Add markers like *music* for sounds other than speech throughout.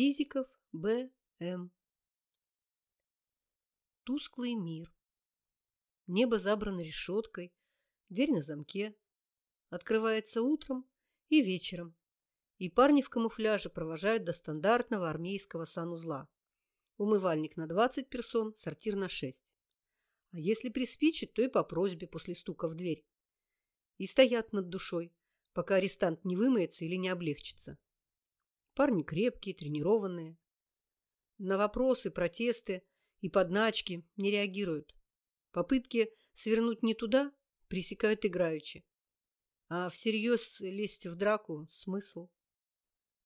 Сизиков Б.М. Тусклый мир. Небо забрано решеткой, дверь на замке. Открывается утром и вечером, и парни в камуфляже провожают до стандартного армейского санузла. Умывальник на 20 персон, сортир на 6. А если приспичит, то и по просьбе после стука в дверь. И стоят над душой, пока арестант не вымоется или не облегчится. Парни крепкие, тренированные. На вопросы, протесты и подначки не реагируют. Попытки свернуть не туда пресекают играючи. А всерьез лезть в драку – смысл.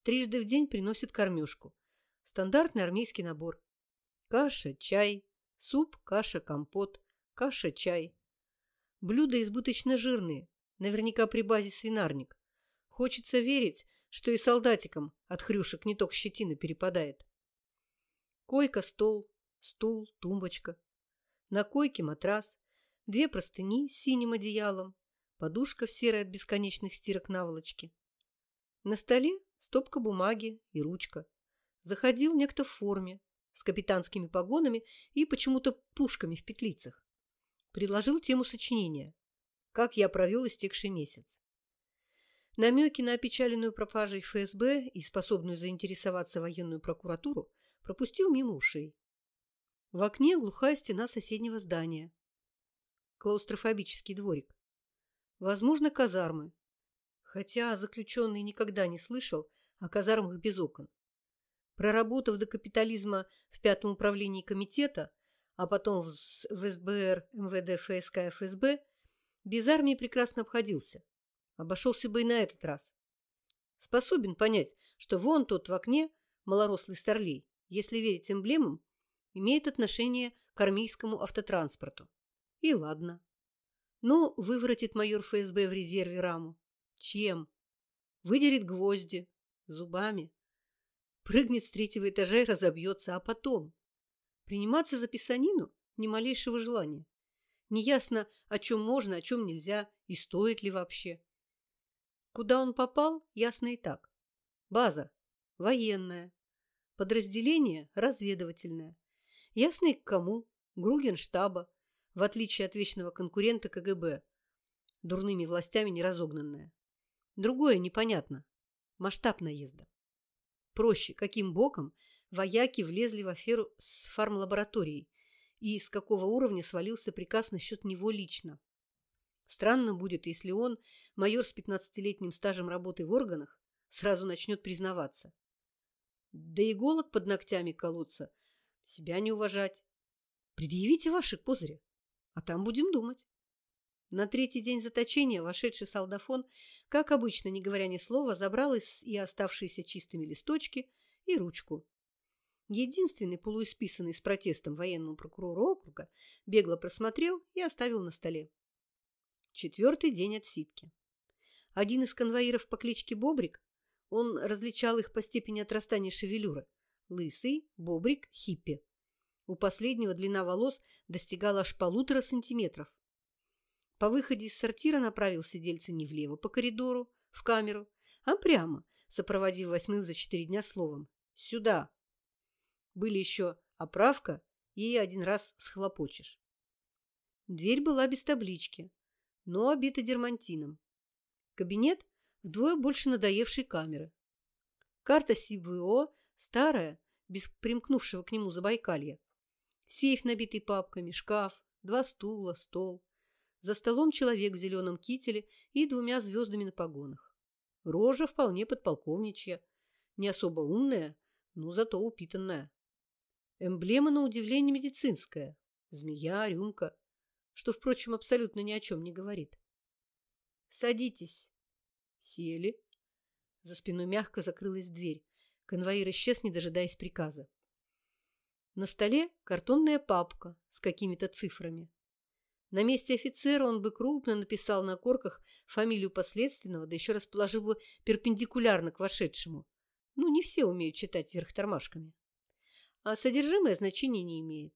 Трижды в день приносят кормежку. Стандартный армейский набор. Каша, чай, суп, каша, компот, каша, чай. Блюда избыточно жирные, наверняка при базе свинарник. Хочется верить, что и солдатикам от хрюшек не только щетина перепадает. Койка, стол, стул, тумбочка. На койке матрас, две простыни с синим одеялом, подушка в серой от бесконечных стирок наволочки. На столе стопка бумаги и ручка. Заходил некто в форме, с капитанскими погонами и почему-то пушками в петлицах. Предложил тему сочинения «Как я провел истекший месяц». Намеки на опечаленную пропажей ФСБ и способную заинтересоваться военную прокуратуру пропустил мимо ушей. В окне глухая стена соседнего здания. Клаустрофобический дворик. Возможно, казармы. Хотя заключенный никогда не слышал о казармах без окон. Проработав до капитализма в пятом управлении комитета, а потом в СБР, МВД, ФСК ФСБ, без армии прекрасно обходился. Обошелся бы и на этот раз. Способен понять, что вон тот в окне малорослый старлей, если верить эмблемам, имеет отношение к армейскому автотранспорту. И ладно. Ну, выворотит майор ФСБ в резерве раму. Чем? Выдерет гвозди. Зубами. Прыгнет с третьего этажа и разобьется, а потом? Приниматься за писанину? Ни малейшего желания. Неясно, о чем можно, о чем нельзя и стоит ли вообще. Куда он попал, ясно и так. База – военная. Подразделение – разведывательное. Ясно и к кому – Гругенштаба, в отличие от вечного конкурента КГБ, дурными властями не разогнанное. Другое непонятно. Масштаб наезда. Проще, каким боком вояки влезли в аферу с фармлабораторией и с какого уровня свалился приказ насчет него лично. Странно будет, если он, майор с 15-летним стажем работы в органах, сразу начнет признаваться. Да иголок под ногтями колоться, себя не уважать. Предъявите ваши козыри, а там будем думать. На третий день заточения вошедший солдафон, как обычно, не говоря ни слова, забрал из и оставшиеся чистыми листочки и ручку. Единственный полуисписанный с протестом военного прокурора округа бегло просмотрел и оставил на столе. Четвертый день отсидки. Один из конвоиров по кличке Бобрик, он различал их по степени отрастания шевелюры, лысый, Бобрик, хиппи. У последнего длина волос достигала аж полутора сантиметров. По выходе из сортира направил сидельца не влево по коридору, в камеру, а прямо, сопроводив восьмым за четыре дня словом «Сюда!». Были еще оправка и один раз схлопочешь. Дверь была без таблички, но обита дермантином. Кабинет вдвое больше надоевшей камеры. Карта СИБО старая, без примкнувшего к нему забайкалья. Сейф, набитый папками, шкаф, два стула, стол. За столом человек в зеленом кителе и двумя звездами на погонах. Рожа вполне подполковничья, не особо умная, но зато упитанная. Эмблема, на удивление, медицинская. Змея, рюмка что, впрочем, абсолютно ни о чем не говорит. «Садитесь». Сели. За спиной мягко закрылась дверь. Конвоир исчез, не дожидаясь приказа. На столе картонная папка с какими-то цифрами. На месте офицера он бы крупно написал на корках фамилию последственного, да еще расположил бы перпендикулярно к вошедшему. Ну, не все умеют читать вверх тормашками. А содержимое значения не имеет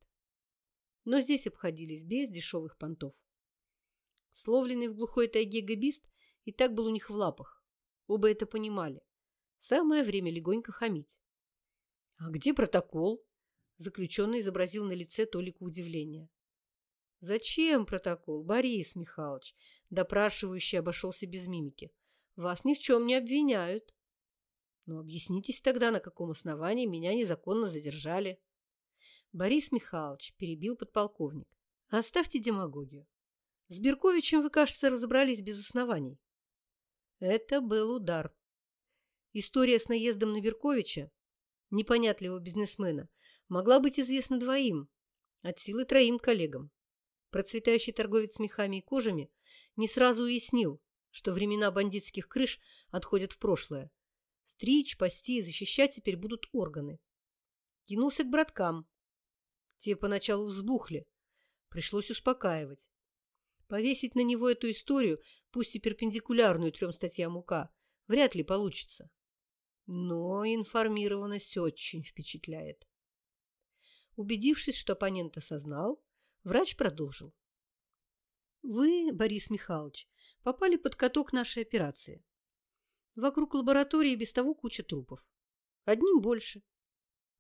но здесь обходились без дешевых понтов. Словленный в глухой тайге габист и так был у них в лапах. Оба это понимали. Самое время легонько хамить. А где протокол? Заключенный изобразил на лице Толику удивление. Зачем протокол, Борис Михайлович? Допрашивающий обошелся без мимики. Вас ни в чем не обвиняют. Ну, объяснитесь тогда, на каком основании меня незаконно задержали. Борис Михайлович перебил подполковник. Оставьте демагогию. С Берковичем вы, кажется, разобрались без оснований. Это был удар. История с наездом на Берковича, непонятливого бизнесмена, могла быть известна двоим, от силы троим коллегам. Процветающий торговец мехами и кожами не сразу уяснил, что времена бандитских крыш отходят в прошлое. Стричь, пасти и защищать теперь будут органы. Кинулся к браткам. Те поначалу взбухли. Пришлось успокаивать. Повесить на него эту историю, пусть и перпендикулярную трем статьям УК, вряд ли получится. Но информированность очень впечатляет. Убедившись, что оппонент осознал, врач продолжил. Вы, Борис Михайлович, попали под каток нашей операции. Вокруг лаборатории без того куча трупов. Одним больше.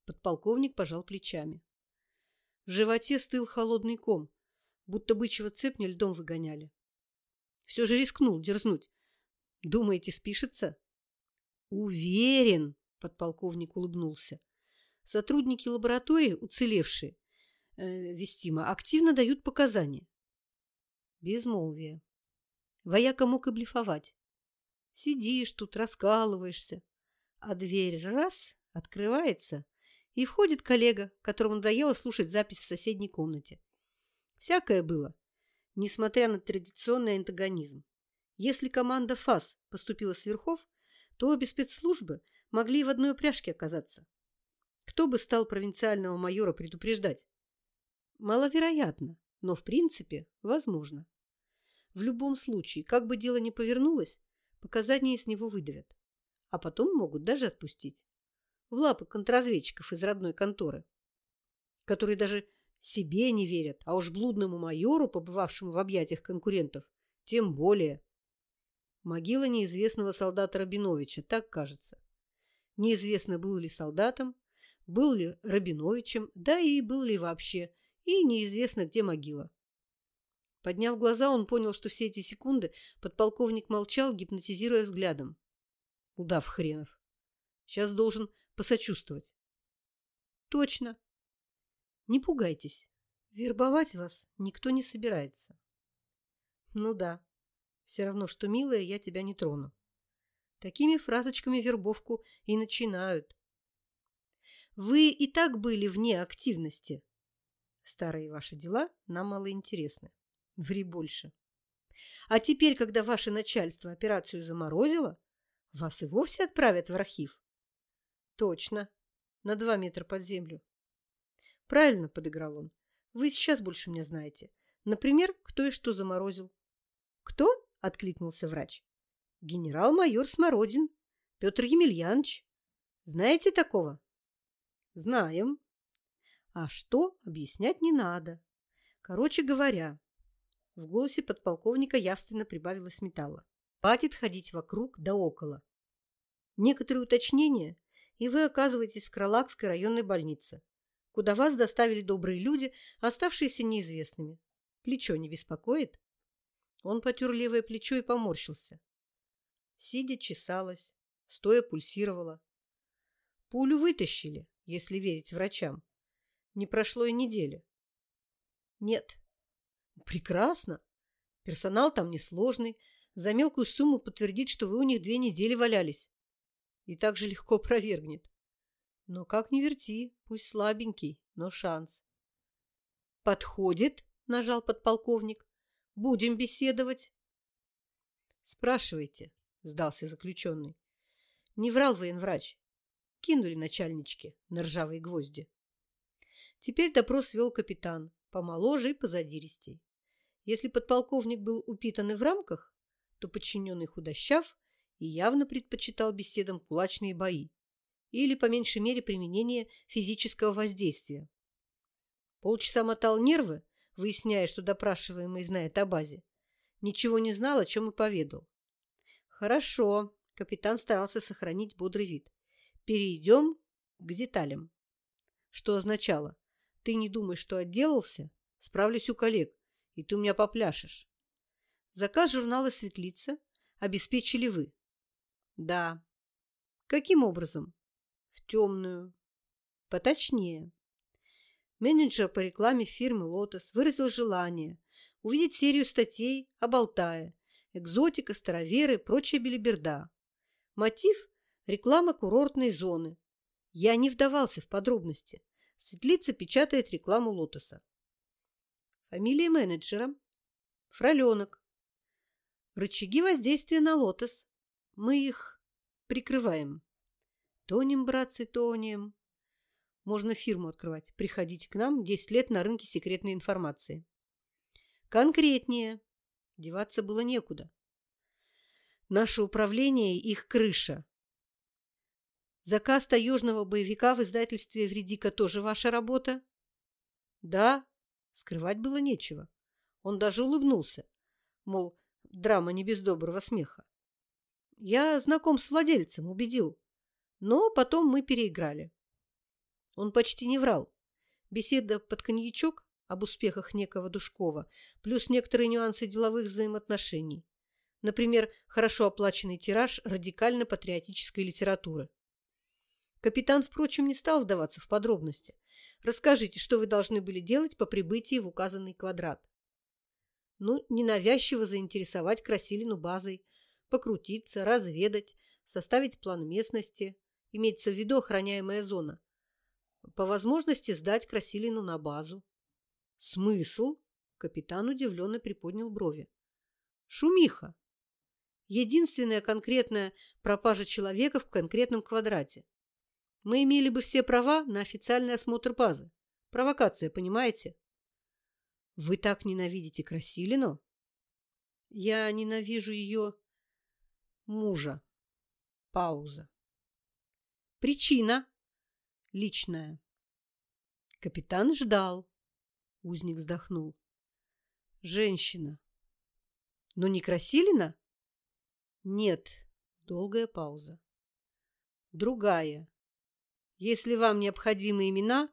Подполковник пожал плечами. В животе стыл холодный ком, будто бычьего цепня льдом выгоняли. Все же рискнул дерзнуть. Думаете, спишется? Уверен, подполковник улыбнулся. Сотрудники лаборатории, уцелевшие, э, вестимо, активно дают показания. Безмолвие. Вояка мог и блефовать. Сидишь тут, раскалываешься, а дверь раз открывается, и входит коллега, которому надоело слушать запись в соседней комнате. Всякое было, несмотря на традиционный антагонизм. Если команда ФАС поступила с верхов, то обе спецслужбы могли и в одной упряжке оказаться. Кто бы стал провинциального майора предупреждать? Маловероятно, но в принципе возможно. В любом случае, как бы дело ни повернулось, показания из него выдавят. А потом могут даже отпустить. В лапы контрразведчиков из родной конторы, которые даже себе не верят, а уж блудному майору, побывавшему в объятиях конкурентов, тем более. Могила неизвестного солдата Рабиновича, так кажется. Неизвестно, был ли солдатом, был ли Рабиновичем, да и был ли вообще, и неизвестно, где могила. Подняв глаза, он понял, что все эти секунды подполковник молчал, гипнотизируя взглядом. Удав хренов. Сейчас должен посочувствовать. Точно. Не пугайтесь. Вербовать вас никто не собирается. Ну да. Все равно, что, милая, я тебя не трону. Такими фразочками вербовку и начинают. Вы и так были вне активности. Старые ваши дела нам мало интересны. Ври больше. А теперь, когда ваше начальство операцию заморозило, вас и вовсе отправят в архив. Точно. На два метра под землю. Правильно подыграл он. Вы сейчас больше меня знаете. Например, кто и что заморозил. Кто? Откликнулся врач. Генерал-майор Смородин. Петр Емельянович. Знаете такого? Знаем. А что, объяснять не надо. Короче говоря, в голосе подполковника явственно прибавилось металла. Хватит ходить вокруг да около. Некоторые уточнения, и вы оказываетесь в Крылакской районной больнице, куда вас доставили добрые люди, оставшиеся неизвестными. Плечо не беспокоит? Он потер левое плечо и поморщился. Сидя чесалась, стоя пульсировала. Пулю вытащили, если верить врачам. Не прошло и недели. Нет, Прекрасно. Персонал там несложный. За мелкую сумму подтвердит, что вы у них две недели валялись. И так же легко *laughs* провергнет. Но как ни верти, пусть слабенький, но шанс. Подходит, нажал подполковник. Будем беседовать. Спрашивайте, сдался заключенный. Не врал военврач. Кинули начальнички на ржавые гвозди. Теперь допрос вел капитан, помоложе и позадиристей. Если подполковник был упитан и в рамках, то подчиненный худощав и явно предпочитал беседам кулачные бои или, по меньшей мере, применение физического воздействия. Полчаса мотал нервы, выясняя, что допрашиваемый знает о базе. Ничего не знал, о чем и поведал. «Хорошо», — капитан старался сохранить бодрый вид. «Перейдем к деталям». что означало «ты не думай, что отделался, справлюсь у коллег, и ты у меня попляшешь». Заказ журнала «Светлица» обеспечили вы. Да. Каким образом? В темную. Поточнее. Менеджер по рекламе фирмы «Лотос» выразил желание увидеть серию статей о Болтае, экзотика, староверы, прочая белиберда. Мотив – реклама курортной зоны. Я не вдавался в подробности. Светлица печатает рекламу «Лотоса». Фамилия менеджера – Фроленок. Рычаги воздействия на «Лотос». Мы их прикрываем. Тонем, братцы, тонем. Можно фирму открывать. Приходите к нам. 10 лет на рынке секретной информации. Конкретнее. Деваться было некуда. Наше управление – их крыша. Заказ таежного боевика в издательстве «Вредика» тоже ваша работа? Да, скрывать было нечего. Он даже улыбнулся. Мол, драма не без доброго смеха. Я знаком с владельцем, убедил. Но потом мы переиграли. Он почти не врал. Беседа под коньячок об успехах некого Душкова, плюс некоторые нюансы деловых взаимоотношений. Например, хорошо оплаченный тираж радикально-патриотической литературы. Капитан, впрочем, не стал вдаваться в подробности. Расскажите, что вы должны были делать по прибытии в указанный квадрат. Ну, ненавязчиво заинтересовать Красилину базой, покрутиться, разведать, составить план местности, имеется в виду охраняемая зона. По возможности сдать Красилину на базу. Смысл? Капитан удивленно приподнял брови. Шумиха. Единственная конкретная пропажа человека в конкретном квадрате. Мы имели бы все права на официальный осмотр базы. Провокация, понимаете? Вы так ненавидите Красилину? Я ненавижу ее мужа. Пауза. Причина личная. Капитан ждал. Узник вздохнул. Женщина. Но не Красилина? Нет. Долгая пауза. Другая. Если вам необходимы имена,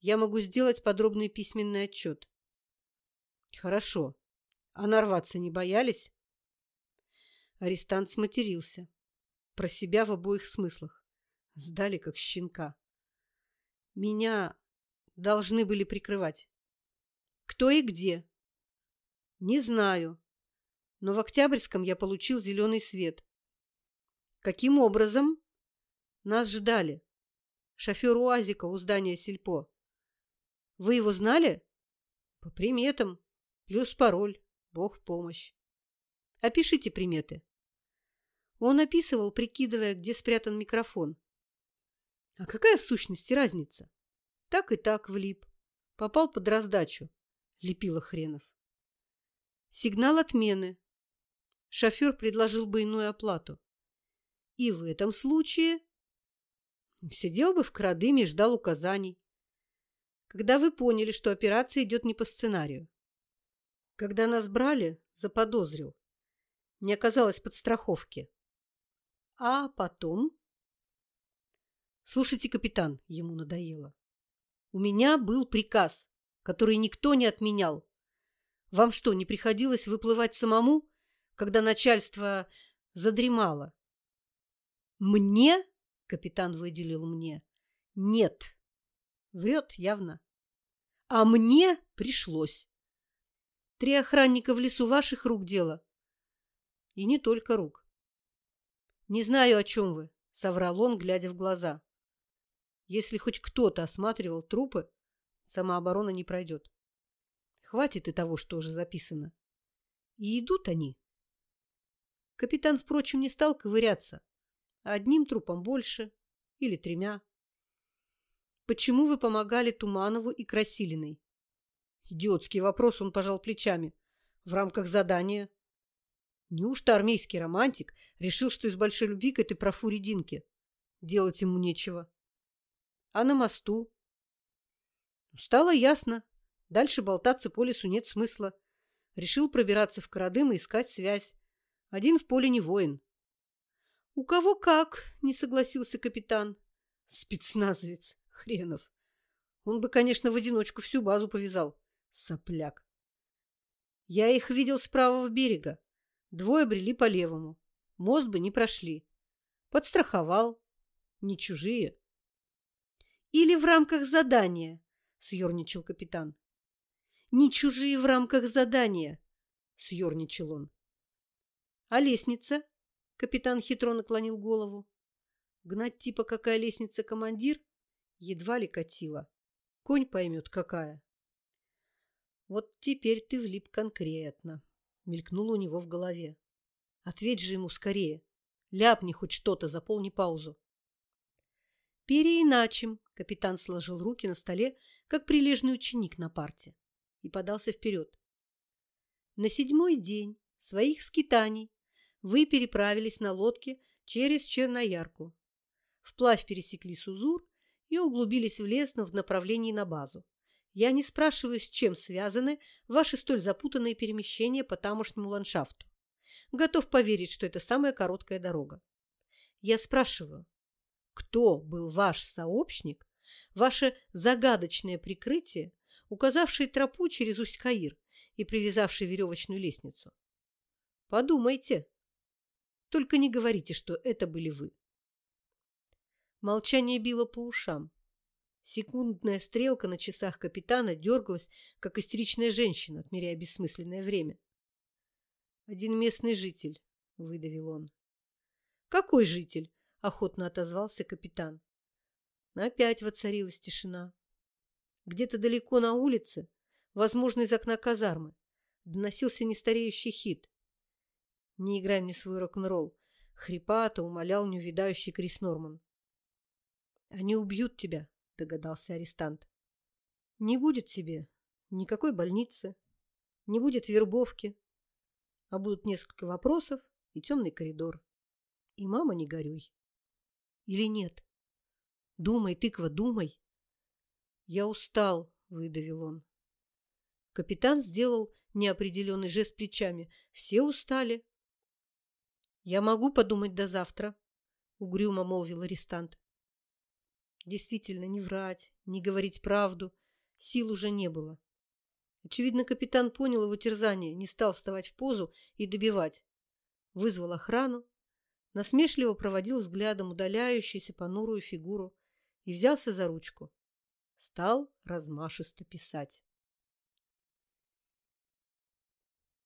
я могу сделать подробный письменный отчет. Хорошо. А нарваться не боялись? Арестант сматерился. Про себя в обоих смыслах. Сдали, как щенка. Меня должны были прикрывать. Кто и где? Не знаю. Но в Октябрьском я получил зеленый свет. Каким образом? Нас ждали. Шофер УАЗика у здания Сельпо. Вы его знали? По приметам. Плюс пароль. Бог в помощь. Опишите приметы. Он описывал, прикидывая, где спрятан микрофон. А какая в сущности разница? Так и так влип. Попал под раздачу. Лепила хренов. Сигнал отмены. Шофер предложил бы иную оплату. И в этом случае сидел бы в крадыме и ждал указаний. Когда вы поняли, что операция идет не по сценарию. Когда нас брали, заподозрил. Не оказалось подстраховки. А потом... Слушайте, капитан, ему надоело. У меня был приказ, который никто не отменял. Вам что, не приходилось выплывать самому, когда начальство задремало? Мне? Капитан выделил мне. Нет. Врет явно. А мне пришлось. Три охранника в лесу ваших рук дело. И не только рук. «Не знаю, о чем вы», — соврал он, глядя в глаза. «Если хоть кто-то осматривал трупы, самооборона не пройдет. Хватит и того, что уже записано. И идут они». Капитан, впрочем, не стал ковыряться. Одним трупом больше или тремя. «Почему вы помогали Туманову и Красилиной?» Идиотский вопрос, он пожал плечами. «В рамках задания». Неужто армейский романтик решил, что из большой любви к этой профуре Динке делать ему нечего? А на мосту? Стало ясно. Дальше болтаться по лесу нет смысла. Решил пробираться в Карадым и искать связь. Один в поле не воин. — У кого как, — не согласился капитан. — Спецназовец, хренов. Он бы, конечно, в одиночку всю базу повязал. Сопляк. Я их видел с правого берега. Двое брели по левому. Мост бы не прошли. Подстраховал. Не чужие. Или в рамках задания, съерничал капитан. Не чужие в рамках задания, съерничал он. А лестница? Капитан хитро наклонил голову. Гнать типа какая лестница командир? Едва ли катила. Конь поймет, какая. Вот теперь ты влип конкретно, мелькнуло у него в голове. Ответь же ему скорее. Ляпни хоть что-то, заполни паузу. Переиначим, капитан сложил руки на столе, как прилежный ученик на парте, и подался вперед. На седьмой день своих скитаний вы переправились на лодке через Черноярку. Вплавь пересекли Сузур и углубились в лес в направлении на базу. Я не спрашиваю, с чем связаны ваши столь запутанные перемещения по тамошнему ландшафту. Готов поверить, что это самая короткая дорога. Я спрашиваю, кто был ваш сообщник, ваше загадочное прикрытие, указавшее тропу через Усть-Каир и привязавший веревочную лестницу? Подумайте. Только не говорите, что это были вы. Молчание било по ушам. Секундная стрелка на часах капитана дергалась, как истеричная женщина, отмеряя бессмысленное время. «Один местный житель», — выдавил он. «Какой житель?» — охотно отозвался капитан. Опять воцарилась тишина. Где-то далеко на улице, возможно, из окна казармы, доносился нестареющий хит. «Не играй мне свой рок-н-ролл», — хрипато умолял неувидающий Крис Норман. «Они убьют тебя», — догадался арестант. «Не будет тебе никакой больницы, не будет вербовки, а будут несколько вопросов и темный коридор. И мама, не горюй. Или нет? Думай, тыква, думай. Я устал, выдавил он. Капитан сделал неопределенный жест плечами. Все устали. Я могу подумать до завтра, угрюмо молвил арестант. Действительно, не врать, не говорить правду. Сил уже не было. Очевидно, капитан понял его терзание, не стал вставать в позу и добивать. Вызвал охрану, насмешливо проводил взглядом удаляющуюся понурую фигуру и взялся за ручку. Стал размашисто писать.